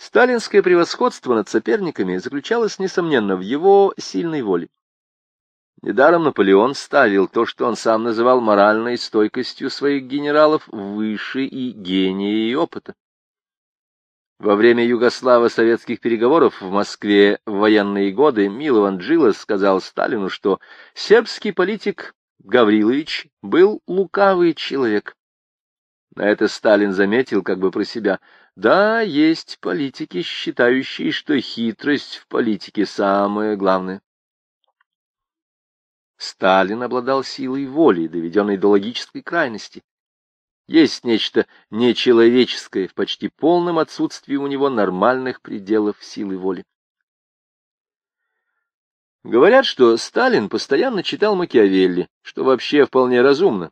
Сталинское превосходство над соперниками заключалось, несомненно, в его сильной воле. Недаром Наполеон ставил то, что он сам называл моральной стойкостью своих генералов, выше и гения и опыта. Во время югославо-советских переговоров в Москве в военные годы Милован Джилос сказал Сталину, что сербский политик Гаврилович был лукавый человек. На это Сталин заметил как бы про себя. Да, есть политики, считающие, что хитрость в политике самое главное. Сталин обладал силой воли, доведенной до логической крайности. Есть нечто нечеловеческое в почти полном отсутствии у него нормальных пределов силы воли. Говорят, что Сталин постоянно читал Макиавелли, что вообще вполне разумно.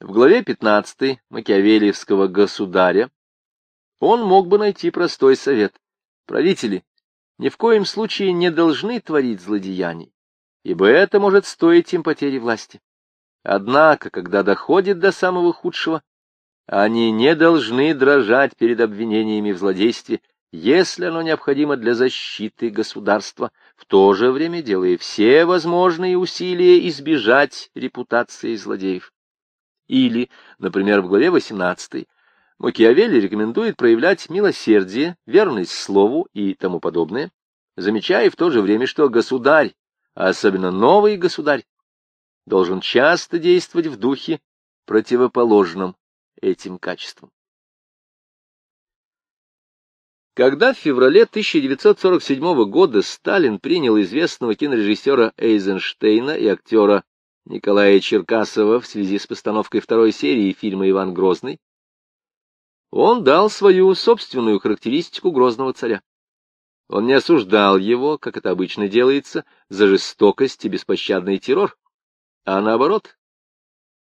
В главе 15 Макиавеллиевского «Государя» он мог бы найти простой совет. Правители ни в коем случае не должны творить злодеяний ибо это может стоить им потери власти. Однако, когда доходит до самого худшего, они не должны дрожать перед обвинениями в злодействе, если оно необходимо для защиты государства, в то же время делая все возможные усилия избежать репутации злодеев. Или, например, в главе 18 Макиавелли рекомендует проявлять милосердие, верность слову и тому подобное, замечая в то же время, что государь а особенно новый государь, должен часто действовать в духе, противоположном этим качествам. Когда в феврале 1947 года Сталин принял известного кинорежиссера Эйзенштейна и актера Николая Черкасова в связи с постановкой второй серии фильма «Иван Грозный», он дал свою собственную характеристику Грозного царя. Он не осуждал его, как это обычно делается, за жестокость и беспощадный террор, а наоборот,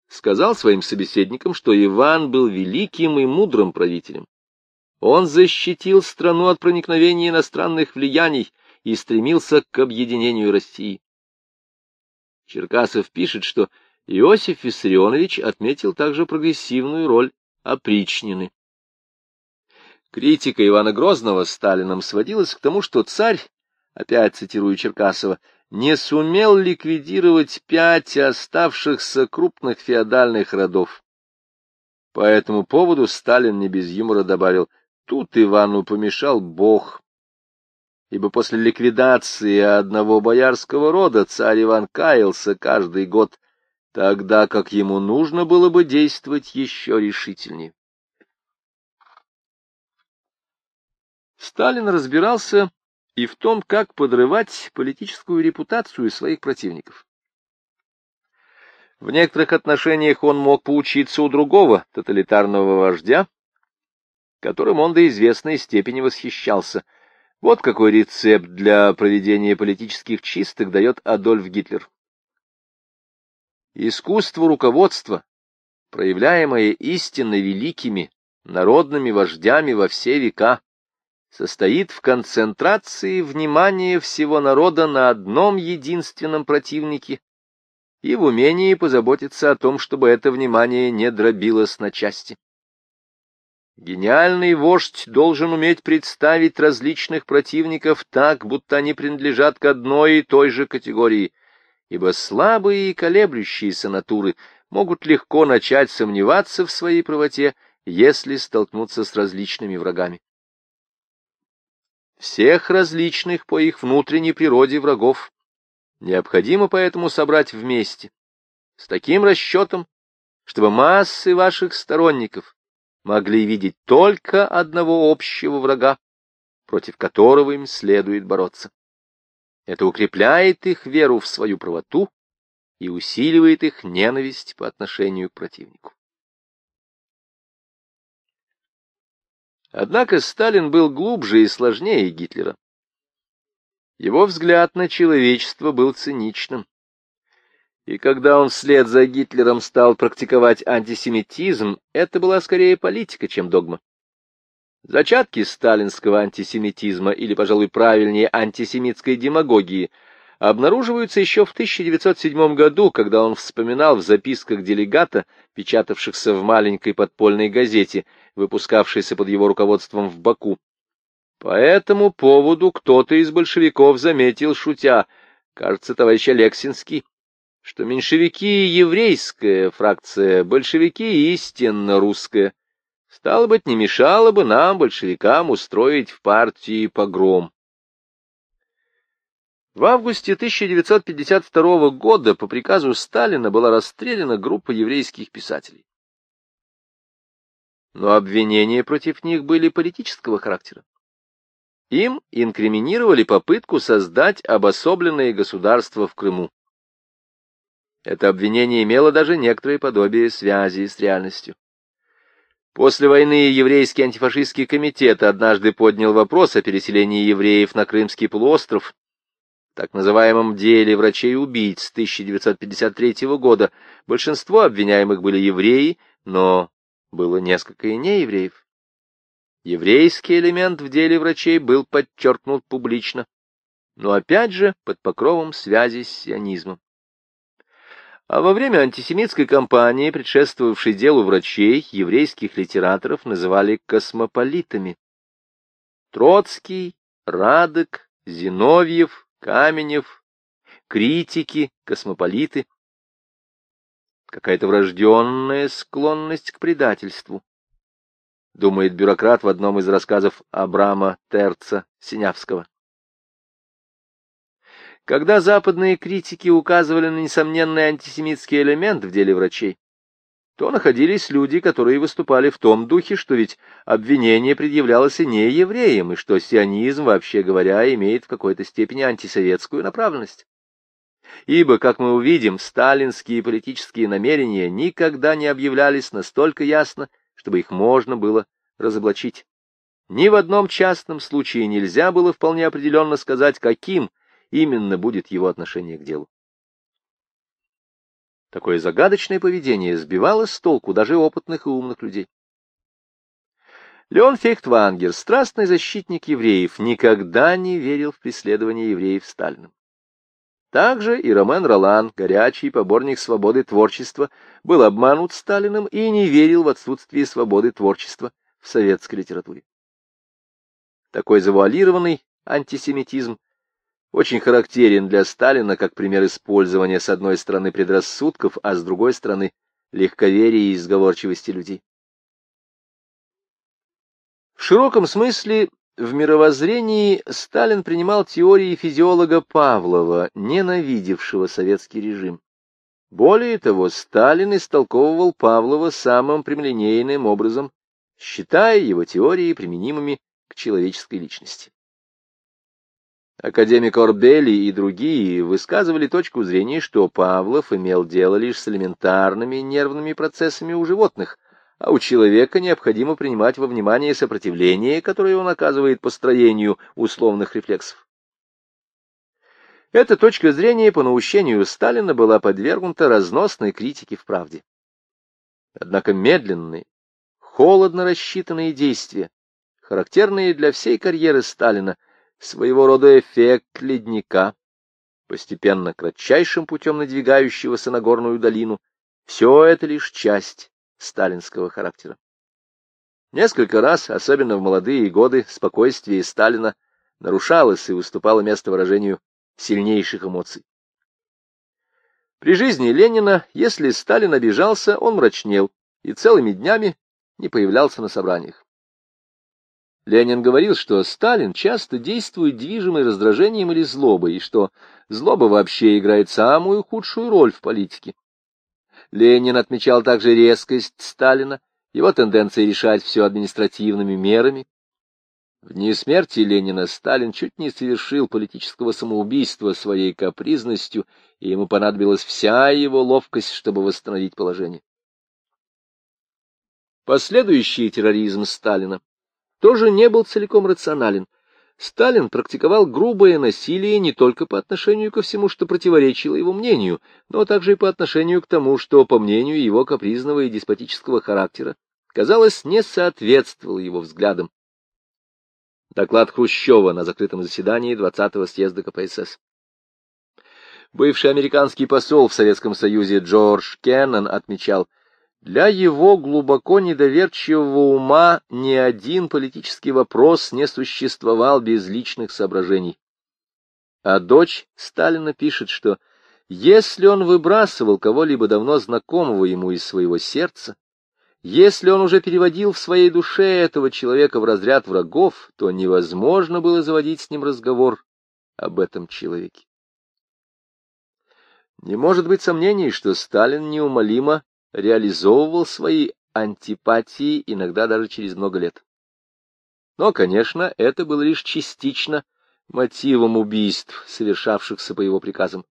сказал своим собеседникам, что Иван был великим и мудрым правителем. Он защитил страну от проникновения иностранных влияний и стремился к объединению России. Черкасов пишет, что Иосиф Виссарионович отметил также прогрессивную роль опричнины. Критика Ивана Грозного Сталином сводилась к тому, что царь, опять цитирую Черкасова, не сумел ликвидировать пять оставшихся крупных феодальных родов. По этому поводу Сталин не без юмора добавил, тут Ивану помешал Бог, ибо после ликвидации одного боярского рода царь Иван каялся каждый год, тогда как ему нужно было бы действовать еще решительнее. Сталин разбирался и в том, как подрывать политическую репутацию своих противников. В некоторых отношениях он мог поучиться у другого тоталитарного вождя, которым он до известной степени восхищался. Вот какой рецепт для проведения политических чисток дает Адольф Гитлер. Искусство руководства, проявляемое истинно великими народными вождями во все века, состоит в концентрации внимания всего народа на одном единственном противнике и в умении позаботиться о том, чтобы это внимание не дробилось на части. Гениальный вождь должен уметь представить различных противников так, будто они принадлежат к одной и той же категории, ибо слабые и колеблющиеся натуры могут легко начать сомневаться в своей правоте, если столкнутся с различными врагами всех различных по их внутренней природе врагов. Необходимо поэтому собрать вместе, с таким расчетом, чтобы массы ваших сторонников могли видеть только одного общего врага, против которого им следует бороться. Это укрепляет их веру в свою правоту и усиливает их ненависть по отношению к противнику. Однако Сталин был глубже и сложнее Гитлера. Его взгляд на человечество был циничным. И когда он вслед за Гитлером стал практиковать антисемитизм, это была скорее политика, чем догма. Зачатки сталинского антисемитизма, или, пожалуй, правильнее, антисемитской демагогии, обнаруживаются еще в 1907 году, когда он вспоминал в записках делегата, печатавшихся в маленькой подпольной газете, выпускавшейся под его руководством в Баку. По этому поводу кто-то из большевиков заметил, шутя, кажется, товарищ Алексинский, что меньшевики — еврейская фракция, большевики — истинно русская. Стало быть, не мешало бы нам, большевикам, устроить в партии погром. В августе 1952 года по приказу Сталина была расстреляна группа еврейских писателей. Но обвинения против них были политического характера. Им инкриминировали попытку создать обособленное государство в Крыму. Это обвинение имело даже некоторое подобие связи с реальностью. После войны еврейский антифашистский комитет однажды поднял вопрос о переселении евреев на Крымский полуостров, так называемом деле врачей-убийц 1953 года большинство обвиняемых были евреи, но было несколько и неевреев. Еврейский элемент в деле врачей был подчеркнут публично, но опять же под покровом связи с сионизмом. А во время антисемитской кампании, предшествовавшей делу врачей, еврейских литераторов называли космополитами. Троцкий, Радек, Зиновьев, Каменев, критики, космополиты. Какая-то врожденная склонность к предательству, думает бюрократ в одном из рассказов Абрама Терца Синявского. Когда западные критики указывали на несомненный антисемитский элемент в деле врачей, то находились люди, которые выступали в том духе, что ведь обвинение предъявлялось и не евреям, и что сионизм, вообще говоря, имеет в какой-то степени антисоветскую направленность. Ибо, как мы увидим, сталинские политические намерения никогда не объявлялись настолько ясно, чтобы их можно было разоблачить. Ни в одном частном случае нельзя было вполне определенно сказать, каким именно будет его отношение к делу. Такое загадочное поведение сбивало с толку даже опытных и умных людей. Леон Фейхтвангер, страстный защитник евреев, никогда не верил в преследование евреев Сталиным. Также и Ромен Ролан, горячий поборник свободы творчества, был обманут Сталиным и не верил в отсутствие свободы творчества в советской литературе. Такой завуалированный антисемитизм очень характерен для Сталина как пример использования с одной стороны предрассудков, а с другой стороны легковерия и изговорчивости людей. В широком смысле в мировоззрении Сталин принимал теории физиолога Павлова, ненавидевшего советский режим. Более того, Сталин истолковывал Павлова самым прямолинейным образом, считая его теории применимыми к человеческой личности. Академик Орбели и другие высказывали точку зрения, что Павлов имел дело лишь с элементарными нервными процессами у животных, а у человека необходимо принимать во внимание сопротивление, которое он оказывает построению условных рефлексов. Эта точка зрения по наущению Сталина была подвергнута разносной критике в правде. Однако медленные, холодно рассчитанные действия, характерные для всей карьеры Сталина, своего рода эффект ледника, постепенно кратчайшим путем надвигающегося на горную долину, все это лишь часть сталинского характера. Несколько раз, особенно в молодые годы, спокойствие Сталина нарушалось и уступало место выражению сильнейших эмоций. При жизни Ленина, если Сталин обижался, он мрачнел и целыми днями не появлялся на собраниях. Ленин говорил, что Сталин часто действует движимый раздражением или злобой, и что злоба вообще играет самую худшую роль в политике. Ленин отмечал также резкость Сталина, его тенденции решать все административными мерами. В дни смерти Ленина Сталин чуть не совершил политического самоубийства своей капризностью, и ему понадобилась вся его ловкость, чтобы восстановить положение. Последующий терроризм Сталина тоже не был целиком рационален. Сталин практиковал грубое насилие не только по отношению ко всему, что противоречило его мнению, но также и по отношению к тому, что, по мнению его капризного и деспотического характера, казалось, не соответствовало его взглядам. Доклад Хрущева на закрытом заседании 20-го съезда КПСС. Бывший американский посол в Советском Союзе Джордж Кеннон отмечал, Для его глубоко недоверчивого ума ни один политический вопрос не существовал без личных соображений. А дочь Сталина пишет, что если он выбрасывал кого-либо давно знакомого ему из своего сердца, если он уже переводил в своей душе этого человека в разряд врагов, то невозможно было заводить с ним разговор об этом человеке. Не может быть сомнений, что Сталин неумолимо реализовывал свои антипатии иногда даже через много лет. Но, конечно, это было лишь частично мотивом убийств, совершавшихся по его приказам,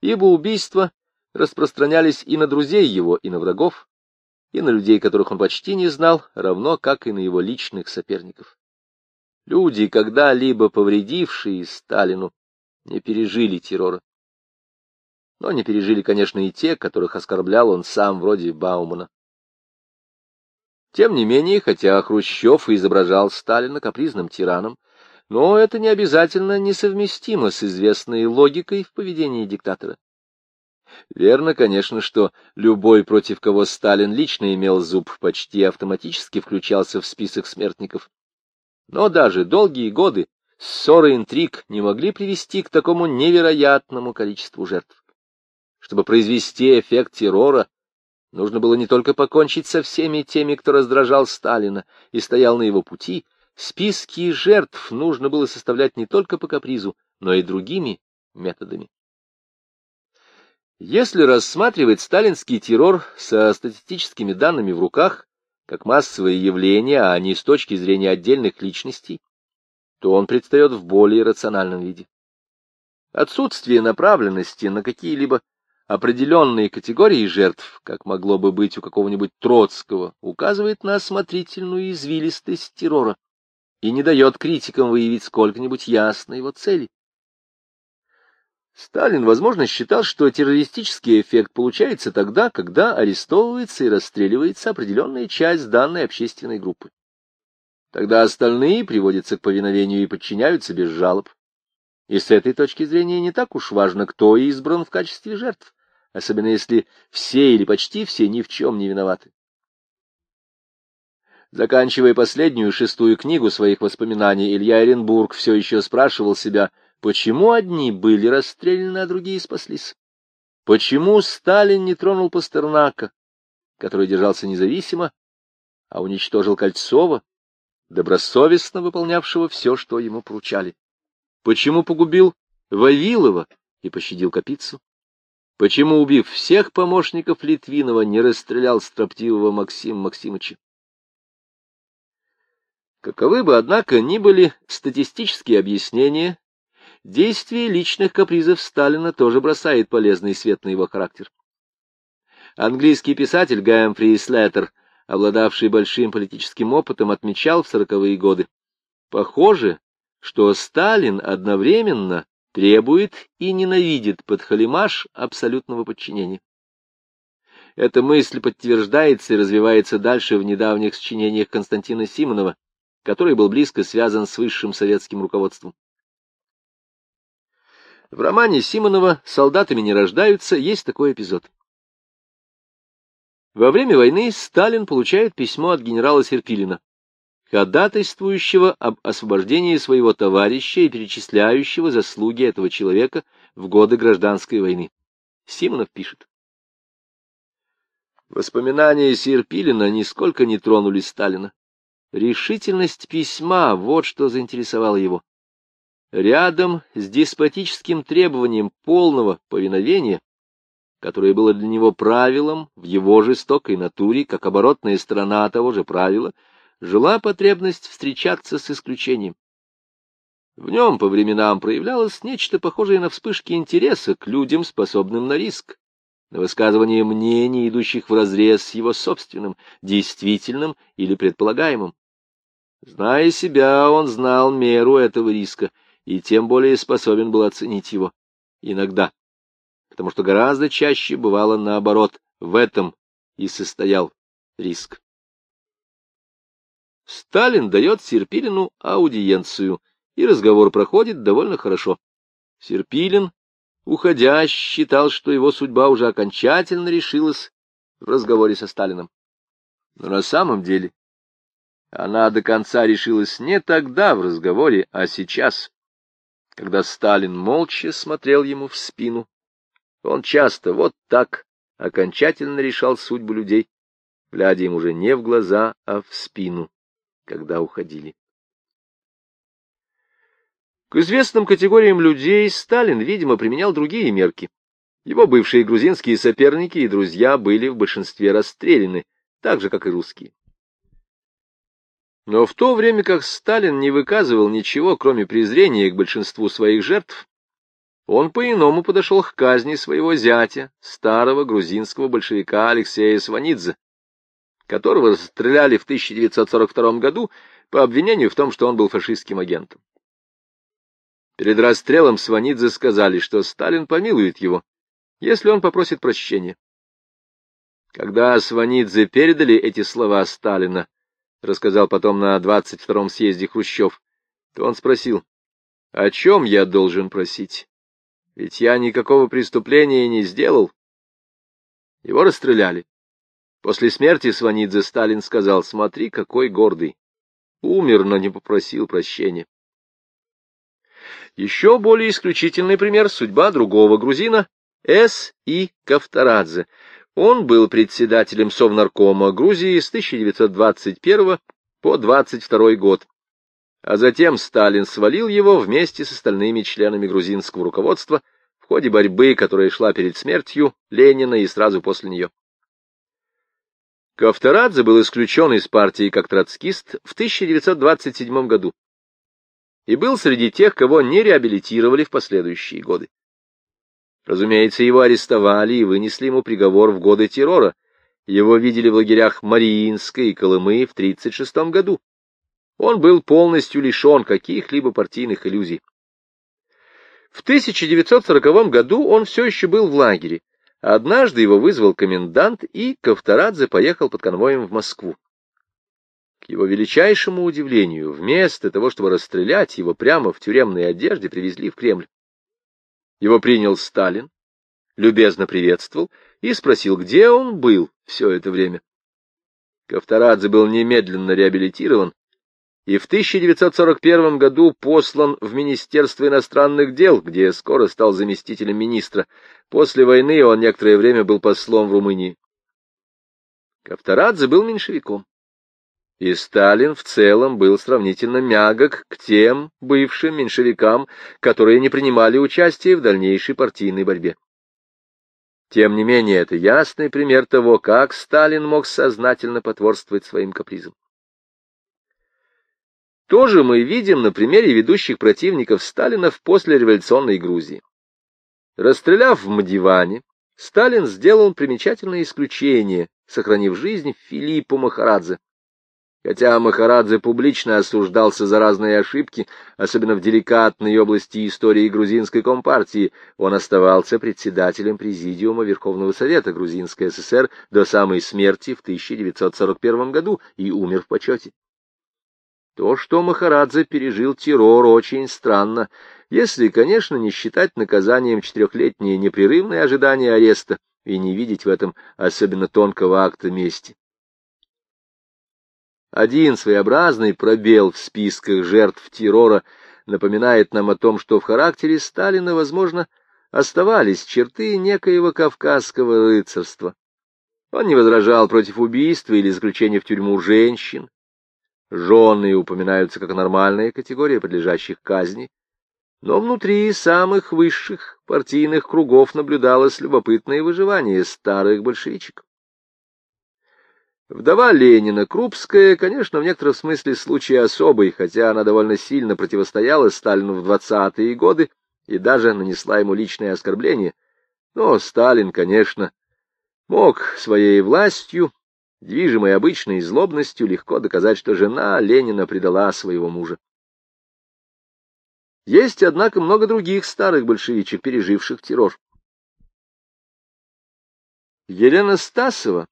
ибо убийства распространялись и на друзей его, и на врагов, и на людей, которых он почти не знал, равно как и на его личных соперников. Люди, когда-либо повредившие Сталину, не пережили террора но не пережили, конечно, и те, которых оскорблял он сам, вроде Баумана. Тем не менее, хотя Хрущев изображал Сталина капризным тираном, но это не обязательно несовместимо с известной логикой в поведении диктатора. Верно, конечно, что любой, против кого Сталин лично имел зуб, почти автоматически включался в список смертников. Но даже долгие годы ссоры и интриг не могли привести к такому невероятному количеству жертв. Чтобы произвести эффект террора, нужно было не только покончить со всеми теми, кто раздражал Сталина и стоял на его пути, списки жертв нужно было составлять не только по капризу, но и другими методами. Если рассматривать сталинский террор со статистическими данными в руках, как массовое явление, а не с точки зрения отдельных личностей, то он предстает в более рациональном виде. Отсутствие направленности на какие-либо определенные категории жертв, как могло бы быть у какого-нибудь Троцкого, указывает на осмотрительную извилистость террора и не дает критикам выявить сколько-нибудь ясно его цели. Сталин, возможно, считал, что террористический эффект получается тогда, когда арестовывается и расстреливается определенная часть данной общественной группы. Тогда остальные приводятся к повиновению и подчиняются без жалоб. И с этой точки зрения не так уж важно, кто избран в качестве жертв особенно если все или почти все ни в чем не виноваты. Заканчивая последнюю шестую книгу своих воспоминаний, Илья Оренбург все еще спрашивал себя, почему одни были расстреляны, а другие спаслись. Почему Сталин не тронул Пастернака, который держался независимо, а уничтожил Кольцова, добросовестно выполнявшего все, что ему поручали? Почему погубил Вавилова и пощадил Капицу? Почему, убив всех помощников Литвинова, не расстрелял строптивого Максима Максимовича? Каковы бы, однако, ни были статистические объяснения, действие личных капризов Сталина тоже бросает полезный свет на его характер. Английский писатель Гэмфри Слеттер, обладавший большим политическим опытом, отмечал в сороковые годы. Похоже, что Сталин одновременно требует и ненавидит подхалимаш абсолютного подчинения. Эта мысль подтверждается и развивается дальше в недавних сочинениях Константина Симонова, который был близко связан с высшим советским руководством. В романе Симонова «Солдатами не рождаются» есть такой эпизод. Во время войны Сталин получает письмо от генерала Серпилина ходатайствующего об освобождении своего товарища и перечисляющего заслуги этого человека в годы гражданской войны. Симонов пишет. Воспоминания Серпилина нисколько не тронули Сталина. Решительность письма — вот что заинтересовало его. Рядом с деспотическим требованием полного повиновения, которое было для него правилом в его жестокой натуре, как оборотная сторона того же правила — жила потребность встречаться с исключением. В нем по временам проявлялось нечто похожее на вспышки интереса к людям, способным на риск, на высказывание мнений, идущих вразрез с его собственным, действительным или предполагаемым. Зная себя, он знал меру этого риска и тем более способен был оценить его. Иногда. Потому что гораздо чаще бывало наоборот, в этом и состоял риск. Сталин дает Серпилину аудиенцию, и разговор проходит довольно хорошо. Серпилин, уходя, считал, что его судьба уже окончательно решилась, в разговоре со Сталином. Но на самом деле она до конца решилась не тогда в разговоре, а сейчас, когда Сталин молча смотрел ему в спину. Он часто вот так окончательно решал судьбу людей, глядя им уже не в глаза, а в спину, когда уходили. К известным категориям людей Сталин, видимо, применял другие мерки. Его бывшие грузинские соперники и друзья были в большинстве расстреляны, так же, как и русские. Но в то время как Сталин не выказывал ничего, кроме презрения к большинству своих жертв, он по-иному подошел к казни своего зятя, старого грузинского большевика Алексея Сванидзе, которого расстреляли в 1942 году по обвинению в том, что он был фашистским агентом. Перед расстрелом Сванидзе сказали, что Сталин помилует его, если он попросит прощения. Когда Сванидзе передали эти слова Сталина, рассказал потом на 22-м съезде Хрущев, то он спросил, о чем я должен просить? Ведь я никакого преступления не сделал. Его расстреляли. После смерти Сванидзе Сталин сказал, смотри, какой гордый. Умер, но не попросил прощения. Еще более исключительный пример — судьба другого грузина С. И. Кавторадзе. Он был председателем Совнаркома Грузии с 1921 по 22 год, а затем Сталин свалил его вместе с остальными членами грузинского руководства в ходе борьбы, которая шла перед смертью Ленина и сразу после нее. Кавторадзе был исключен из партии как троцкист в 1927 году и был среди тех, кого не реабилитировали в последующие годы. Разумеется, его арестовали и вынесли ему приговор в годы террора. Его видели в лагерях Мариинской и Колымы в 1936 году. Он был полностью лишен каких-либо партийных иллюзий. В 1940 году он все еще был в лагере. Однажды его вызвал комендант, и Ковторадзе поехал под конвоем в Москву. К его величайшему удивлению, вместо того, чтобы расстрелять его прямо в тюремной одежде, привезли в Кремль. Его принял Сталин, любезно приветствовал и спросил, где он был все это время. Ковторадзе был немедленно реабилитирован и в 1941 году послан в Министерство иностранных дел, где скоро стал заместителем министра. После войны он некоторое время был послом в Румынии. Ковторадзе был меньшевиком и Сталин в целом был сравнительно мягок к тем бывшим меньшевикам, которые не принимали участия в дальнейшей партийной борьбе. Тем не менее, это ясный пример того, как Сталин мог сознательно потворствовать своим капризам. Тоже мы видим на примере ведущих противников Сталина в послереволюционной Грузии. Расстреляв в Мадиване, Сталин сделал примечательное исключение, сохранив жизнь Филиппу Махарадзе. Хотя Махарадзе публично осуждался за разные ошибки, особенно в деликатной области истории грузинской компартии, он оставался председателем Президиума Верховного Совета Грузинской ССР до самой смерти в 1941 году и умер в почете. То, что Махарадзе пережил террор, очень странно, если, конечно, не считать наказанием четырехлетнее непрерывное ожидание ареста и не видеть в этом особенно тонкого акта мести. Один своеобразный пробел в списках жертв террора напоминает нам о том, что в характере Сталина, возможно, оставались черты некоего кавказского рыцарства. Он не возражал против убийства или заключения в тюрьму женщин. Жены упоминаются как нормальная категория подлежащих казни. Но внутри самых высших партийных кругов наблюдалось любопытное выживание старых большевичек. Вдова Ленина, Крупская, конечно, в некотором смысле случай особый, хотя она довольно сильно противостояла Сталину в двадцатые годы и даже нанесла ему личное оскорбление. Но Сталин, конечно, мог своей властью, движимой обычной злобностью, легко доказать, что жена Ленина предала своего мужа. Есть, однако, много других старых большевичек, переживших террор. Елена Стасова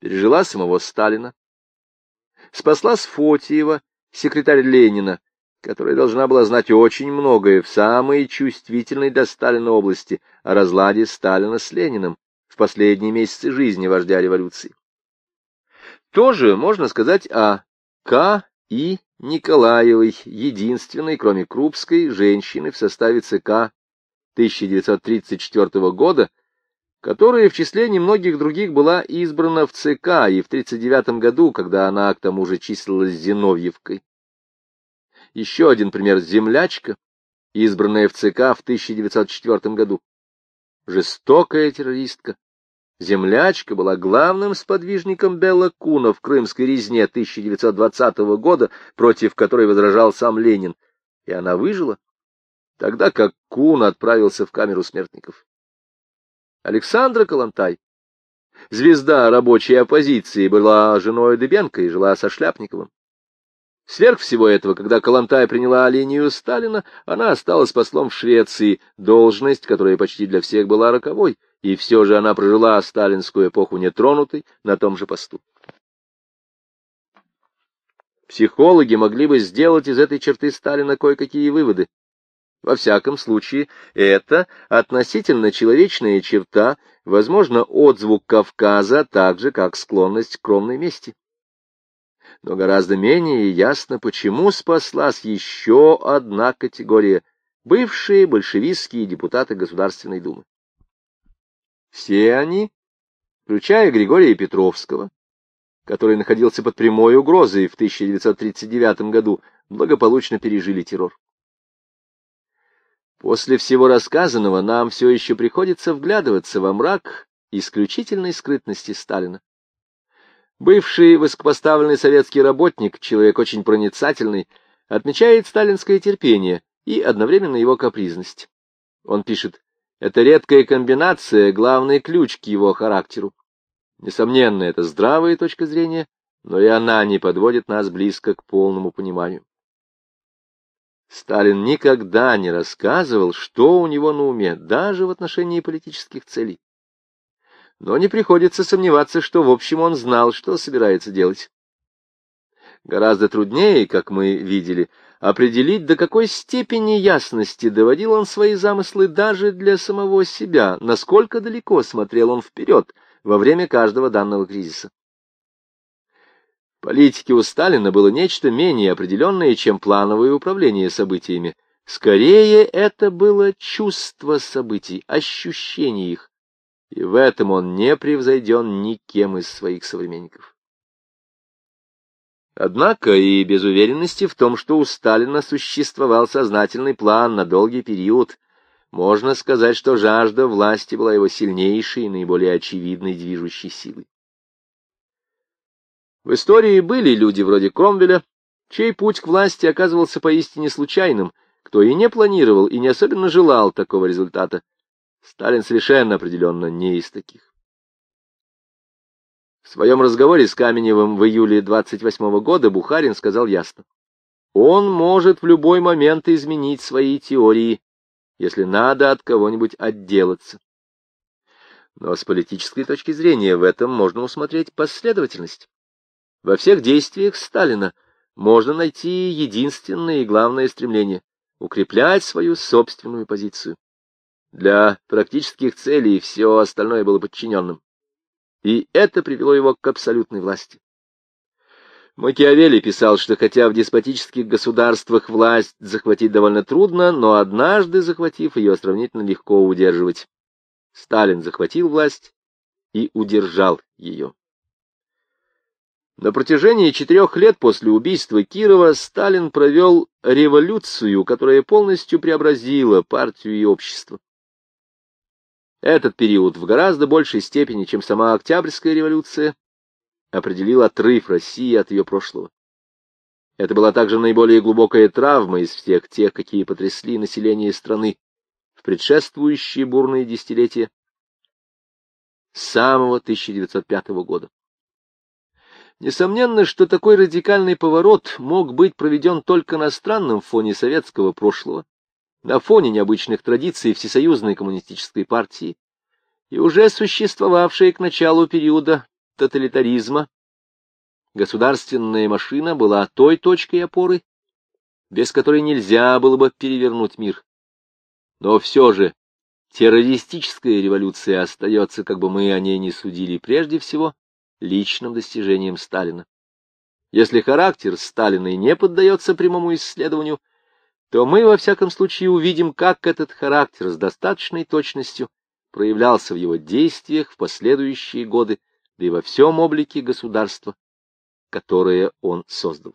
пережила самого Сталина, спасла Сфотиева, секретарь Ленина, которая должна была знать очень многое в самой чувствительной до Сталина области о разладе Сталина с Лениным, в последние месяцы жизни вождя революции. Тоже можно сказать о К. И. Николаевой, единственной, кроме Крупской, женщины в составе ЦК 1934 года, которая в числе немногих других была избрана в ЦК и в 1939 году, когда она к тому же числилась Зиновьевкой. Еще один пример — землячка, избранная в ЦК в 1904 году. Жестокая террористка, Землячка была главным сподвижником Белла Куна в крымской резне 1920 года, против которой возражал сам Ленин, и она выжила, тогда как Кун отправился в камеру смертников. Александра Калантай, звезда рабочей оппозиции, была женой Дыбенко и жила со Шляпниковым. Сверх всего этого, когда Калантай приняла линию Сталина, она осталась послом в Швеции, должность, которая почти для всех была роковой — и все же она прожила сталинскую эпоху нетронутой на том же посту. Психологи могли бы сделать из этой черты Сталина кое-какие выводы. Во всяком случае, это относительно человечная черта, возможно, отзвук Кавказа, так же, как склонность к кровной мести. Но гораздо менее ясно, почему спаслась еще одна категория — бывшие большевистские депутаты Государственной Думы. Все они, включая Григория Петровского, который находился под прямой угрозой в 1939 году, благополучно пережили террор. После всего рассказанного нам все еще приходится вглядываться во мрак исключительной скрытности Сталина. Бывший высокопоставленный советский работник, человек очень проницательный, отмечает сталинское терпение и одновременно его капризность. Он пишет, эта редкая комбинация — главный ключ к его характеру. Несомненно, это здравая точка зрения, но и она не подводит нас близко к полному пониманию. Сталин никогда не рассказывал, что у него на уме, даже в отношении политических целей. Но не приходится сомневаться, что в общем он знал, что собирается делать. Гораздо труднее, как мы видели, определить, до какой степени ясности доводил он свои замыслы даже для самого себя, насколько далеко смотрел он вперед во время каждого данного кризиса. Политике у Сталина было нечто менее определенное, чем плановое управление событиями. Скорее, это было чувство событий, ощущение их, и в этом он не превзойден никем из своих современников. Однако и без уверенности в том, что у Сталина существовал сознательный план на долгий период, можно сказать, что жажда власти была его сильнейшей и наиболее очевидной движущей силой. В истории были люди вроде Кромвеля, чей путь к власти оказывался поистине случайным, кто и не планировал, и не особенно желал такого результата. Сталин совершенно определенно не из таких. В своем разговоре с Каменевым в июле 28 года Бухарин сказал ясно. Он может в любой момент изменить свои теории, если надо от кого-нибудь отделаться. Но с политической точки зрения в этом можно усмотреть последовательность. Во всех действиях Сталина можно найти единственное и главное стремление — укреплять свою собственную позицию. Для практических целей все остальное было подчиненным и это привело его к абсолютной власти. Макиавелли писал, что хотя в деспотических государствах власть захватить довольно трудно, но однажды, захватив ее, сравнительно легко удерживать. Сталин захватил власть и удержал ее. На протяжении четырех лет после убийства Кирова Сталин провел революцию, которая полностью преобразила партию и общество. Этот период в гораздо большей степени, чем сама Октябрьская революция, определил отрыв России от ее прошлого. Это была также наиболее глубокая травма из всех тех, какие потрясли население страны в предшествующие бурные десятилетия с самого 1905 года. Несомненно, что такой радикальный поворот мог быть проведен только на странном фоне советского прошлого, на фоне необычных традиций Всесоюзной коммунистической партии и уже существовавшей к началу периода тоталитаризма, государственная машина была той точкой опоры, без которой нельзя было бы перевернуть мир. Но все же террористическая революция остается, как бы мы о ней не судили, прежде всего личным достижением Сталина. Если характер Сталина не поддается прямому исследованию, то мы, во всяком случае, увидим, как этот характер с достаточной точностью проявлялся в его действиях в последующие годы, да и во всем облике государства, которое он создал.